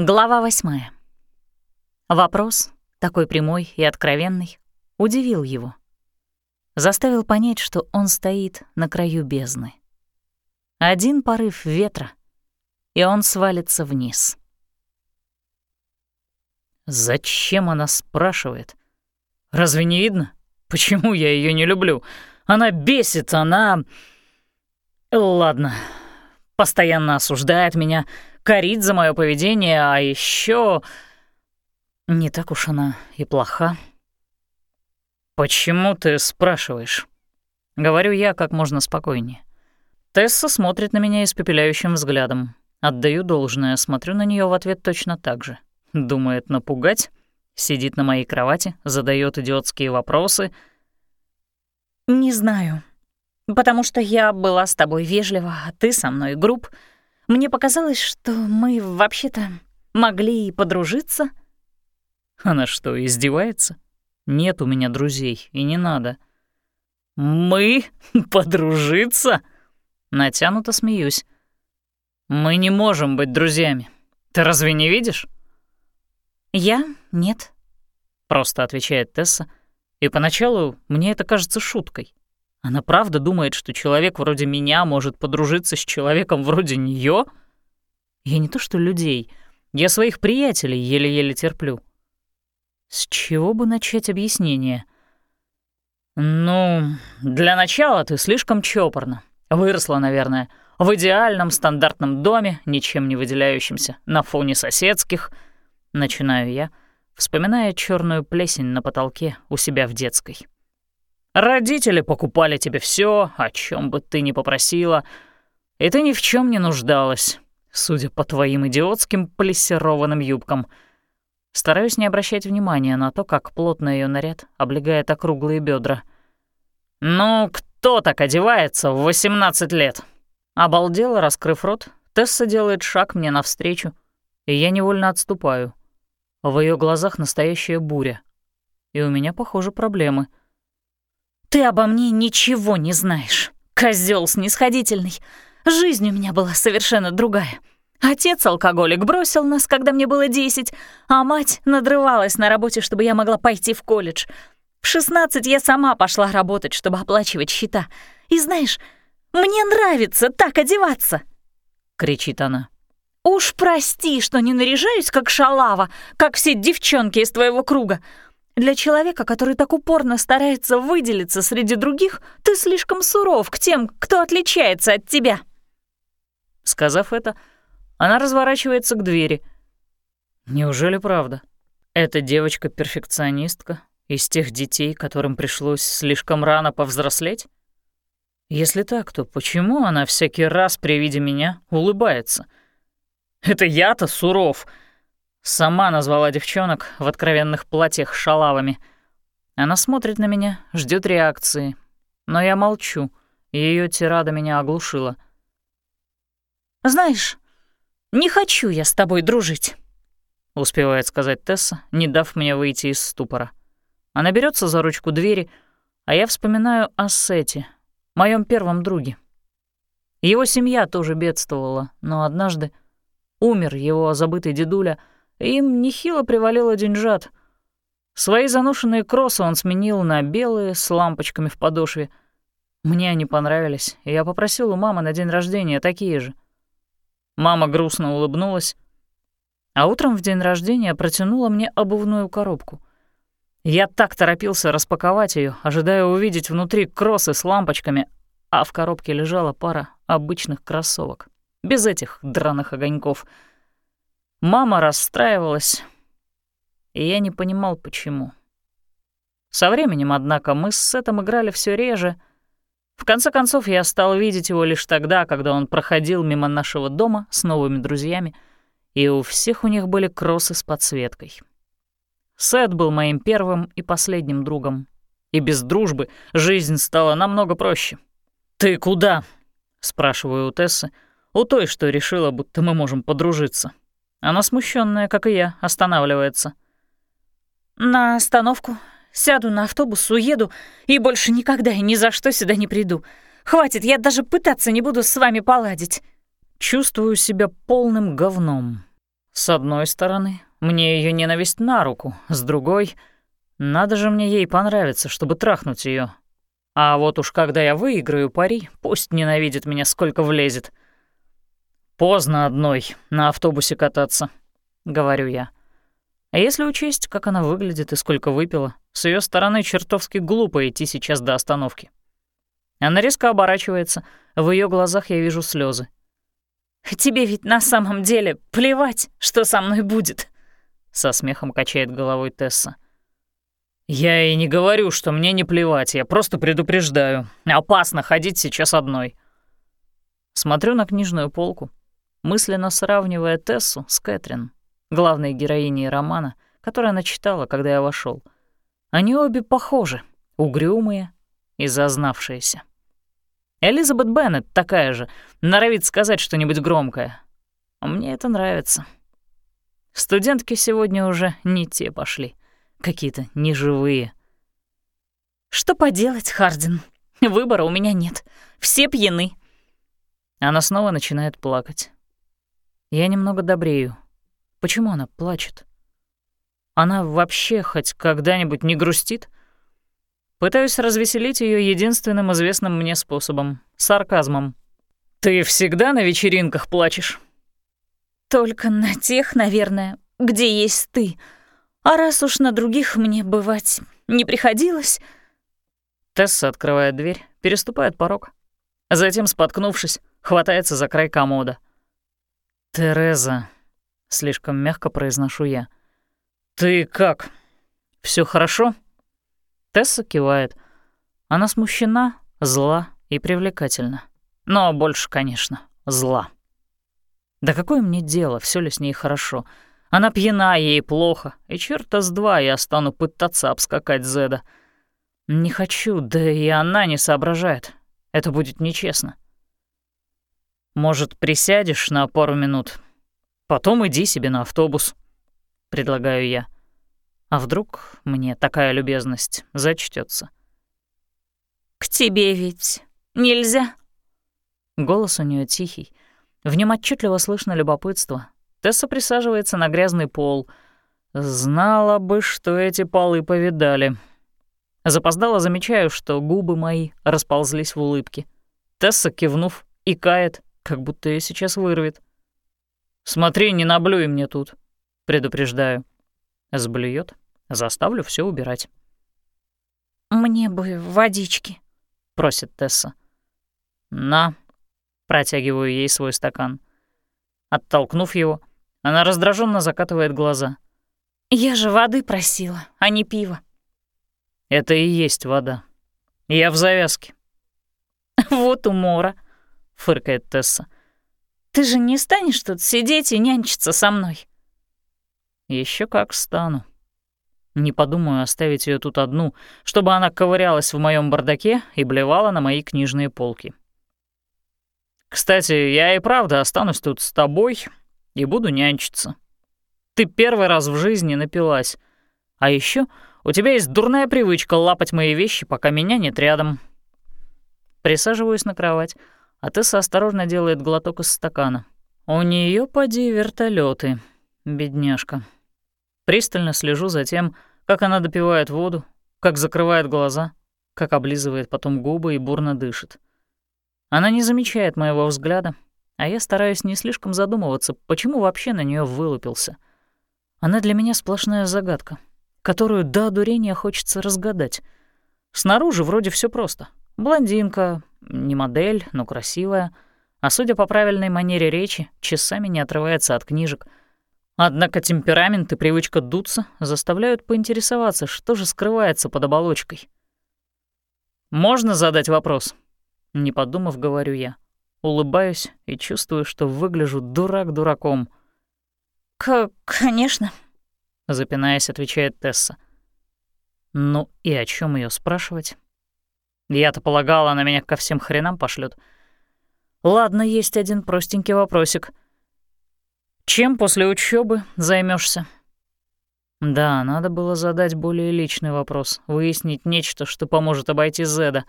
Глава восьмая. Вопрос, такой прямой и откровенный, удивил его. Заставил понять, что он стоит на краю бездны. Один порыв ветра, и он свалится вниз. Зачем она спрашивает? Разве не видно? Почему я ее не люблю? Она бесит, она... Ладно, постоянно осуждает меня, корит за мое поведение, а еще не так уж она и плоха. «Почему ты спрашиваешь?» Говорю я как можно спокойнее. Тесса смотрит на меня испепеляющим взглядом. Отдаю должное, смотрю на нее в ответ точно так же. Думает напугать, сидит на моей кровати, задает идиотские вопросы. «Не знаю, потому что я была с тобой вежлива, а ты со мной груб. Мне показалось, что мы вообще-то могли и подружиться». Она что, издевается? Нет у меня друзей, и не надо. Мы? Подружиться? Натянуто смеюсь. Мы не можем быть друзьями. Ты разве не видишь? Я? Нет. Просто отвечает Тесса. И поначалу мне это кажется шуткой. Она правда думает, что человек вроде меня может подружиться с человеком вроде нее? Я не то что людей, я своих приятелей еле-еле терплю. С чего бы начать объяснение? Ну, для начала ты слишком чопорна. Выросла, наверное, в идеальном стандартном доме, ничем не выделяющемся на фоне соседских. Начинаю я, вспоминая черную плесень на потолке у себя в детской. Родители покупали тебе все, о чем бы ты ни попросила, и ты ни в чем не нуждалась, судя по твоим идиотским плессированным юбкам — Стараюсь не обращать внимания на то, как плотно ее наряд облегает округлые бедра. «Ну, кто так одевается в 18 лет?» Обалдела, раскрыв рот, Тесса делает шаг мне навстречу, и я невольно отступаю. В ее глазах настоящая буря. И у меня, похоже, проблемы. «Ты обо мне ничего не знаешь, козел снисходительный. Жизнь у меня была совершенно другая. Отец-алкоголик бросил нас, когда мне было десять, а мать надрывалась на работе, чтобы я могла пойти в колледж. В шестнадцать я сама пошла работать, чтобы оплачивать счета. И знаешь, мне нравится так одеваться!» — кричит она. «Уж прости, что не наряжаюсь, как шалава, как все девчонки из твоего круга. Для человека, который так упорно старается выделиться среди других, ты слишком суров к тем, кто отличается от тебя». Сказав это, она разворачивается к двери. Неужели правда? Эта девочка-перфекционистка из тех детей, которым пришлось слишком рано повзрослеть? Если так, то почему она всякий раз при виде меня улыбается? Это я-то суров. Сама назвала девчонок в откровенных платьях шалавами. Она смотрит на меня, ждет реакции. Но я молчу, ее тирада меня оглушила. «Знаешь, «Не хочу я с тобой дружить», — успевает сказать Тесса, не дав мне выйти из ступора. Она берется за ручку двери, а я вспоминаю о Сете, моем первом друге. Его семья тоже бедствовала, но однажды умер его забытый дедуля, им нехило привалило деньжат. Свои заношенные кроссы он сменил на белые с лампочками в подошве. Мне они понравились, и я попросил у мамы на день рождения такие же — Мама грустно улыбнулась, а утром в день рождения протянула мне обувную коробку. Я так торопился распаковать ее, ожидая увидеть внутри кроссы с лампочками, а в коробке лежала пара обычных кроссовок, без этих драных огоньков. Мама расстраивалась, и я не понимал, почему. Со временем, однако, мы с Сетом играли все реже — в конце концов, я стал видеть его лишь тогда, когда он проходил мимо нашего дома с новыми друзьями, и у всех у них были кроссы с подсветкой. Сет был моим первым и последним другом, и без дружбы жизнь стала намного проще. «Ты куда?» — спрашиваю у Тессы, у той, что решила, будто мы можем подружиться. Она смущенная, как и я, останавливается. «На остановку Сяду на автобус, уеду и больше никогда и ни за что сюда не приду. Хватит, я даже пытаться не буду с вами поладить. Чувствую себя полным говном. С одной стороны, мне ее ненависть на руку, с другой — надо же мне ей понравиться, чтобы трахнуть ее. А вот уж когда я выиграю пари, пусть ненавидит меня сколько влезет. Поздно одной на автобусе кататься, говорю я. А если учесть, как она выглядит и сколько выпила, с ее стороны чертовски глупо идти сейчас до остановки. Она резко оборачивается, в ее глазах я вижу слезы. «Тебе ведь на самом деле плевать, что со мной будет», — со смехом качает головой Тесса. «Я и не говорю, что мне не плевать, я просто предупреждаю. Опасно ходить сейчас одной». Смотрю на книжную полку, мысленно сравнивая Тессу с Кэтрин, главной героиней романа, который она читала, когда я вошел. Они обе похожи, угрюмые и зазнавшиеся. Элизабет Беннет такая же, норовит сказать что-нибудь громкое. Мне это нравится. Студентки сегодня уже не те пошли какие-то неживые. «Что поделать, Хардин? Выбора у меня нет. Все пьяны». Она снова начинает плакать. Я немного добрею. Почему она плачет? Она вообще хоть когда-нибудь не грустит? Пытаюсь развеселить ее единственным известным мне способом — сарказмом. «Ты всегда на вечеринках плачешь?» «Только на тех, наверное, где есть ты», а раз уж на других мне бывать не приходилось... Тесса открывает дверь, переступает порог. Затем, споткнувшись, хватается за край комода. «Тереза», — слишком мягко произношу я. «Ты как? Все хорошо?» Тесса кивает. Она смущена, зла и привлекательна. Но больше, конечно, зла. Да какое мне дело, все ли с ней хорошо?» Она пьяна, ей плохо, и черта с два я стану пытаться обскакать Зеда. Не хочу, да и она не соображает. Это будет нечестно. Может, присядешь на пару минут? Потом иди себе на автобус, предлагаю я. А вдруг мне такая любезность зачтется? К тебе ведь нельзя. Голос у нее тихий. В нем отчетливо слышно любопытство, Тесса присаживается на грязный пол. Знала бы, что эти полы повидали. Запоздала замечаю, что губы мои расползлись в улыбке. Тесса, кивнув, икает, как будто ее сейчас вырвет. «Смотри, не наблюй мне тут», — предупреждаю. Сблюет, заставлю все убирать. «Мне бы водички», — просит Тесса. «На», — протягиваю ей свой стакан. Оттолкнув его, она раздраженно закатывает глаза. «Я же воды просила, а не пива». «Это и есть вода. Я в завязке». «Вот умора», — фыркает Тесса. «Ты же не станешь тут сидеть и нянчиться со мной?» Еще как стану. Не подумаю оставить ее тут одну, чтобы она ковырялась в моем бардаке и блевала на мои книжные полки. Кстати, я и правда останусь тут с тобой и буду нянчиться. Ты первый раз в жизни напилась. А еще у тебя есть дурная привычка лапать мои вещи, пока меня нет рядом. Присаживаюсь на кровать, а Тесса осторожно делает глоток из стакана. У нее поди вертолеты, бедняжка. Пристально слежу за тем, как она допивает воду, как закрывает глаза, как облизывает потом губы и бурно дышит. Она не замечает моего взгляда, а я стараюсь не слишком задумываться, почему вообще на нее вылупился. Она для меня сплошная загадка, которую до одурения хочется разгадать. Снаружи вроде все просто. Блондинка, не модель, но красивая, а судя по правильной манере речи, часами не отрывается от книжек. Однако темперамент и привычка дуться заставляют поинтересоваться, что же скрывается под оболочкой. «Можно задать вопрос?» Не подумав, говорю я. Улыбаюсь и чувствую, что выгляжу дурак дураком. К «Конечно», — запинаясь, отвечает Тесса. Ну и о чем ее спрашивать? Я-то полагала, она меня ко всем хренам пошлет. Ладно, есть один простенький вопросик. Чем после учебы займешься? Да, надо было задать более личный вопрос, выяснить нечто, что поможет обойти Зеда.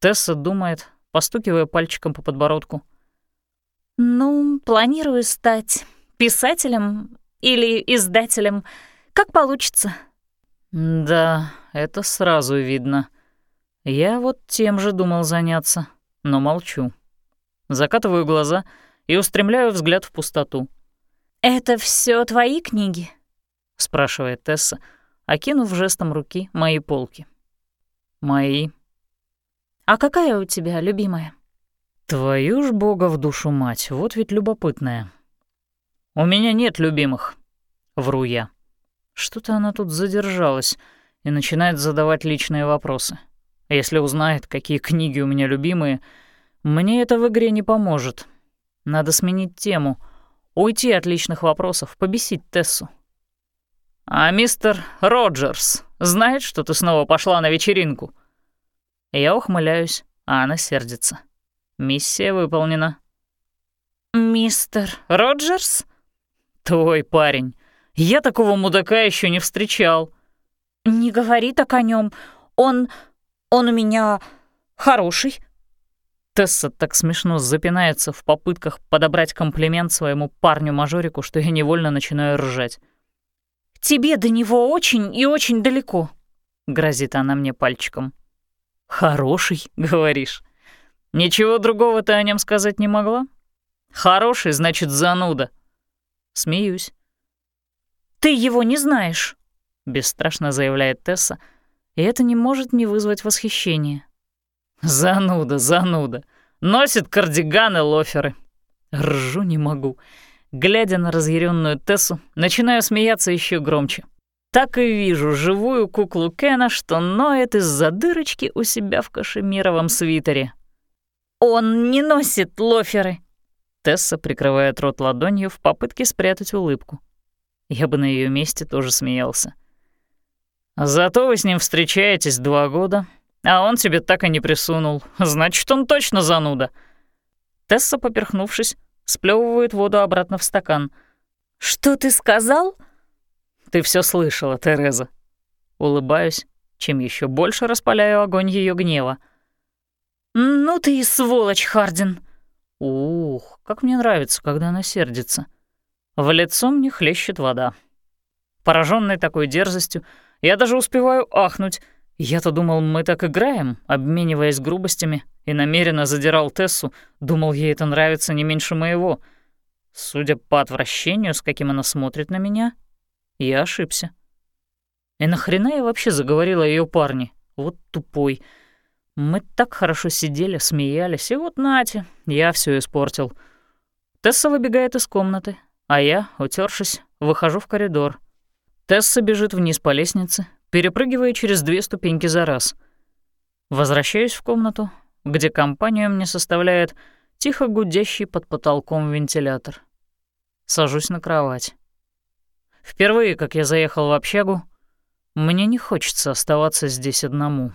Тесса думает, постукивая пальчиком по подбородку. «Ну, планирую стать писателем или издателем, как получится». «Да, это сразу видно. Я вот тем же думал заняться, но молчу. Закатываю глаза и устремляю взгляд в пустоту. «Это все твои книги?» — спрашивает Тесса, окинув жестом руки мои полки. «Мои». «А какая у тебя любимая?» «Твою ж бога в душу мать, вот ведь любопытная». «У меня нет любимых», — вру я. Что-то она тут задержалась и начинает задавать личные вопросы. Если узнает, какие книги у меня любимые, мне это в игре не поможет. Надо сменить тему, уйти от личных вопросов, побесить Тессу. «А мистер Роджерс знает, что ты снова пошла на вечеринку?» Я ухмыляюсь, а она сердится. Миссия выполнена. «Мистер Роджерс?» «Твой парень. Я такого мудака еще не встречал». «Не говори так о нем. Он... он у меня хороший». Тесса так смешно запинается в попытках подобрать комплимент своему парню-мажорику, что я невольно начинаю ржать. «Тебе до него очень и очень далеко», — грозит она мне пальчиком. «Хороший, говоришь? Ничего другого ты о нем сказать не могла? Хороший, значит, зануда». Смеюсь. «Ты его не знаешь», — бесстрашно заявляет Тесса, и это не может не вызвать восхищения. «Зануда, зануда. Носит кардиганы лоферы». Ржу не могу. Глядя на разъяренную Тессу, начинаю смеяться еще громче. Так и вижу живую куклу Кена, что ноет из-за дырочки у себя в кашемировом свитере. «Он не носит лоферы!» Тесса прикрывает рот ладонью в попытке спрятать улыбку. Я бы на ее месте тоже смеялся. «Зато вы с ним встречаетесь два года, а он тебе так и не присунул. Значит, он точно зануда». Тесса, поперхнувшись, сплевывает воду обратно в стакан. «Что ты сказал?» «Ты все слышала, Тереза». Улыбаюсь, чем еще больше распаляю огонь ее гнева. «Ну ты и сволочь, Хардин!» Ух, как мне нравится, когда она сердится. В лицо мне хлещет вода. Пораженный такой дерзостью, я даже успеваю ахнуть. Я-то думал, мы так играем, обмениваясь грубостями, и намеренно задирал Тессу, думал, ей это нравится не меньше моего. Судя по отвращению, с каким она смотрит на меня, я ошибся. И нахрена я вообще заговорила о её парне? Вот тупой. Мы так хорошо сидели, смеялись, и вот нате, я все испортил. Тесса выбегает из комнаты, а я, утершись, выхожу в коридор. Тесса бежит вниз по лестнице, перепрыгивая через две ступеньки за раз. Возвращаюсь в комнату, где компанию мне составляет тихо гудящий под потолком вентилятор. Сажусь на кровать. Впервые, как я заехал в общагу, мне не хочется оставаться здесь одному.